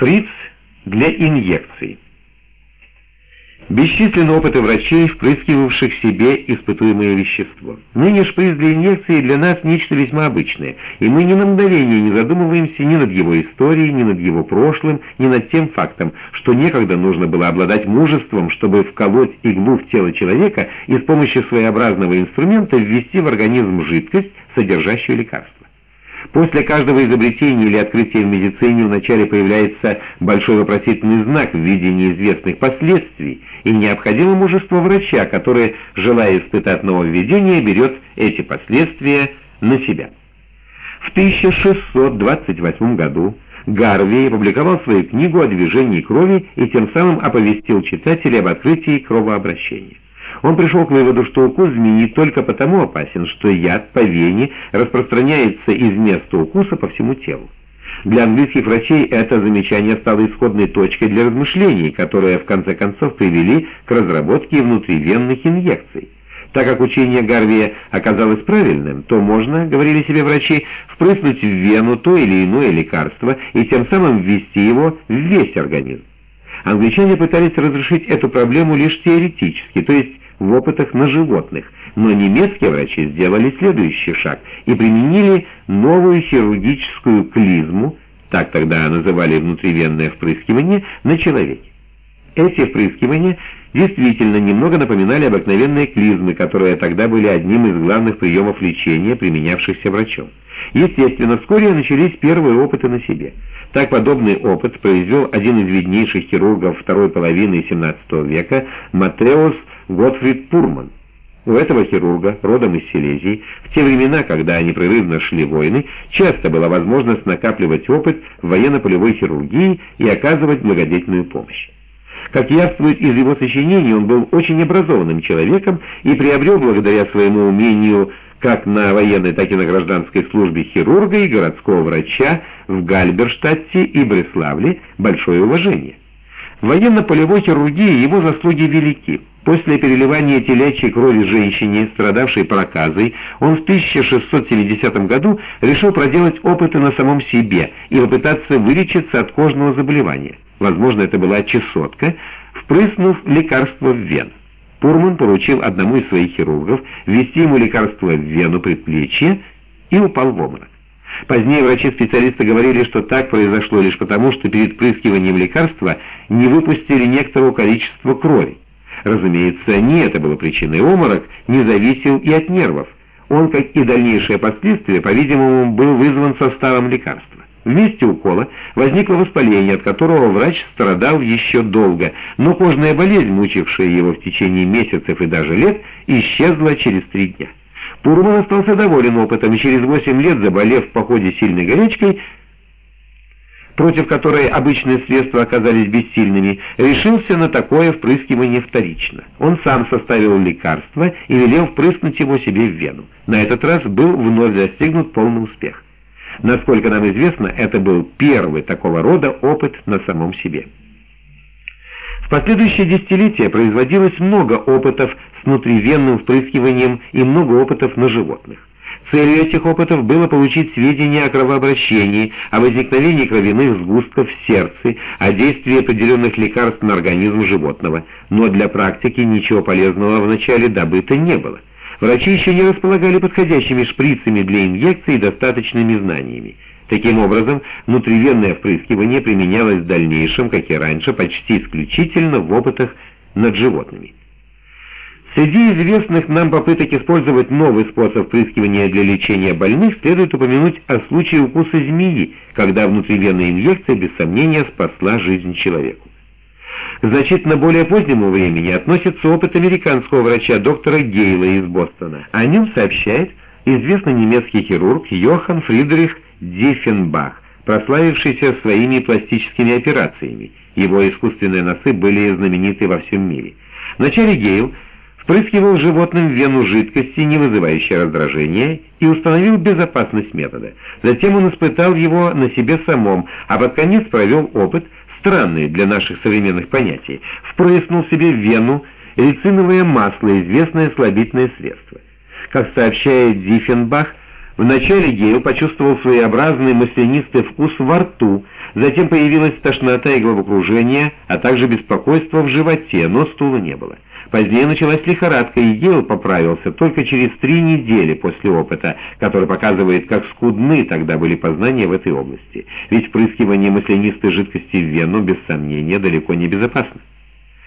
Шприц для инъекций. Бесчисленны опыты врачей, впрыскивавших себе испытуемое вещество. Ныне шприц для инъекции для нас нечто весьма обычное, и мы ни на мгновение не задумываемся ни над его историей, ни над его прошлым, ни над тем фактом, что некогда нужно было обладать мужеством, чтобы вколоть иглу в тело человека и с помощью своеобразного инструмента ввести в организм жидкость, содержащую лекарство. После каждого изобретения или открытия в медицине вначале появляется большой вопросительный знак в виде неизвестных последствий, и необходимо мужество врача, который, желая испытать нововведение, берет эти последствия на себя. В 1628 году Гарвей опубликовал свою книгу о движении крови и тем самым оповестил читателей об открытии кровообращения. Он пришел к выводу, что укус змеи только потому опасен, что яд по вене распространяется из места укуса по всему телу. Для английских врачей это замечание стало исходной точкой для размышлений, которые в конце концов привели к разработке внутривенных инъекций. Так как учение Гарвия оказалось правильным, то можно, говорили себе врачи, впрыснуть в вену то или иное лекарство и тем самым ввести его в весь организм. Англичане пытались разрешить эту проблему лишь теоретически, то есть в опытах на животных, но немецкие врачи сделали следующий шаг и применили новую хирургическую клизму, так тогда называли внутривенное впрыскивание, на человеке. Эти впрыскивания действительно немного напоминали обыкновенные клизмы, которые тогда были одним из главных приемов лечения, применявшихся врачом. Естественно, вскоре начались первые опыты на себе. Так подобный опыт произвел один из виднейших хирургов второй половины XVII века Матеус Готфрид Пурман. У этого хирурга, родом из Силезии, в те времена, когда непрерывно шли войны, часто была возможность накапливать опыт в военно-полевой хирургии и оказывать благодетельную помощь. Как явствует из его сочинений, он был очень образованным человеком и приобрел благодаря своему умению как на военной, так и на гражданской службе хирурга и городского врача в Гальберштадте и Бреславле большое уважение. Военно-полевой хирургии его заслуги велики. После переливания телячьей крови женщине, страдавшей проказой, он в 1670 году решил проделать опыты на самом себе и попытаться вылечиться от кожного заболевания. Возможно, это была чесотка, впрыснув лекарство в вену. Пурман поручил одному из своих хирургов ввести ему лекарство в вену предплечья и упал в обморок. Позднее врачи-специалисты говорили, что так произошло лишь потому, что перед прыскиванием лекарства не выпустили некоторого количества крови. Разумеется, не это было причиной. Оморок не зависел и от нервов. Он, как и дальнейшие последствия, по-видимому, был вызван составом лекарства. В месте укола возникло воспаление, от которого врач страдал еще долго, но кожная болезнь, мучившая его в течение месяцев и даже лет, исчезла через три дня. Пурман остался доволен опытом и через восемь лет, заболев в походе сильной горячкой, против которой обычные средства оказались бессильными, решился на такое впрыскивание вторично. Он сам составил лекарство и велел впрыснуть его себе в вену. На этот раз был вновь достигнут полный успех. Насколько нам известно, это был первый такого рода опыт на самом себе. Последующие десятилетия производилось много опытов с внутривенным впрыскиванием и много опытов на животных. Целью этих опытов было получить сведения о кровообращении, о возникновении кровяных сгустков в сердце, о действии определенных лекарств на организм животного, но для практики ничего полезного вначале добыто не было. Врачи еще не располагали подходящими шприцами для инъекций и достаточными знаниями. Таким образом, внутривенное впрыскивание применялось в дальнейшем, как и раньше, почти исключительно в опытах над животными. Среди известных нам попыток использовать новый способ впрыскивания для лечения больных следует упомянуть о случае укуса змеи, когда внутривенная инъекция без сомнения спасла жизнь человеку. К значительно более позднему времени относится опыт американского врача доктора Гейла из Бостона. О нем сообщает известный немецкий хирург Йохан Фридрих Диффенбах, прославившийся своими пластическими операциями. Его искусственные носы были знамениты во всем мире. Вначале Гейл впрыскивал животным в вену жидкости, не вызывающей раздражения, и установил безопасность метода. Затем он испытал его на себе самом, а под конец провел опыт – странные для наших современных понятий, впрыснул себе в вену рициновое масло, известное слабительное средство. Как сообщает Диффенбах, Вначале Гейл почувствовал своеобразный маслянистый вкус во рту, Затем появилась тошнота и головокружение, а также беспокойство в животе, но стула не было. Позднее началась лихорадка, и Гейл поправился только через три недели после опыта, который показывает, как скудны тогда были познания в этой области. Ведь впрыскивание маслянистой жидкости в вену, без сомнения, далеко не безопасно.